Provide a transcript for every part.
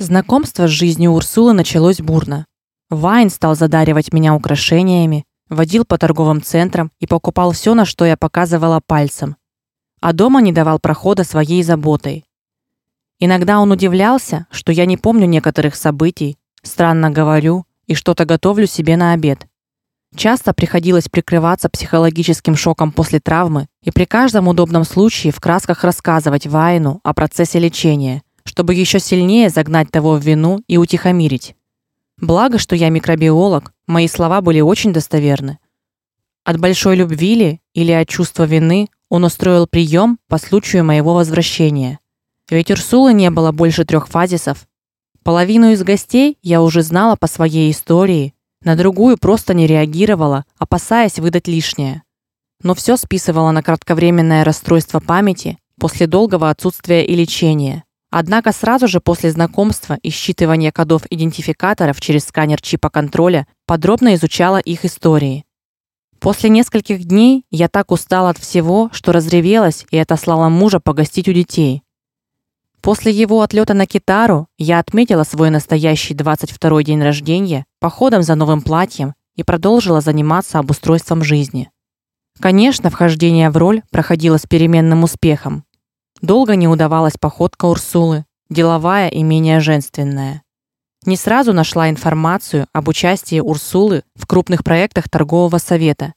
Знакомство с жизнью Урсулы началось бурно. Вайн стал задаривать меня украшениями, водил по торговым центрам и покупал все, на что я показывала пальцем. А дома не давал прохода своей заботой. Иногда он удивлялся, что я не помню некоторых событий, странно говорю и что-то готовлю себе на обед. Часто приходилось прикрываться психологическим шоком после травмы и при каждом удобном случае в красках рассказывать Вайну о процессе лечения чтобы еще сильнее загнать того в вину и утихомирить. Благо, что я микробиолог, мои слова были очень достоверны. От большой любви ли или от чувства вины он устроил прием по случаю моего возвращения. Ведь Урсулы не было больше трех фазисов. Половину из гостей я уже знала по своей истории, на другую просто не реагировала, опасаясь выдать лишнее. Но все списывала на кратковременное расстройство памяти после долгого отсутствия и лечения. Однако сразу же после знакомства и считывания кодов идентификаторов через сканер чипа контроля подробно изучала их истории. После нескольких дней я так устала от всего, что разревелась и отослала мужа погостить у детей. После его отлета на Китару я отметила свой настоящий 22-й день рождения походом за новым платьем и продолжила заниматься обустройством жизни. Конечно, вхождение в роль проходило с переменным успехом. Долго не удавалась походка Урсулы, деловая и менее женственная. Не сразу нашла информацию об участии Урсулы в крупных проектах торгового совета.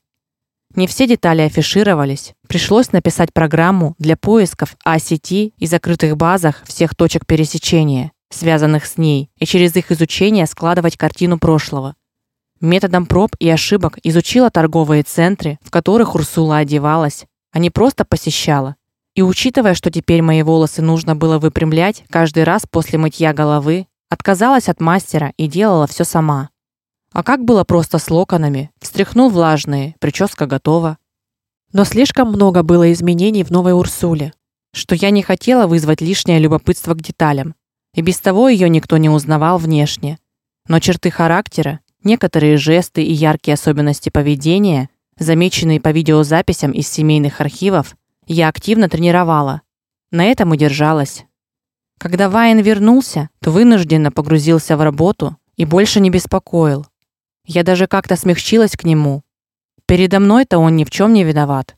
Не все детали афишировались. Пришлось написать программу для поисков о-сети и закрытых базах всех точек пересечения, связанных с ней, и через их изучение складывать картину прошлого. Методом проб и ошибок изучила торговые центры, в которых Урсула одевалась, а не просто посещала. И учитывая, что теперь мои волосы нужно было выпрямлять каждый раз после мытья головы, отказалась от мастера и делала все сама. А как было просто с локонами? Встряхнул влажные, прическа готова. Но слишком много было изменений в новой Урсуле, что я не хотела вызвать лишнее любопытство к деталям. И без того ее никто не узнавал внешне. Но черты характера, некоторые жесты и яркие особенности поведения, замеченные по видеозаписям из семейных архивов, я активно тренировала. На этом и держалась. Когда Вайн вернулся, то вынужденно погрузился в работу и больше не беспокоил. Я даже как-то смягчилась к нему. Передо мной-то он ни в чем не виноват.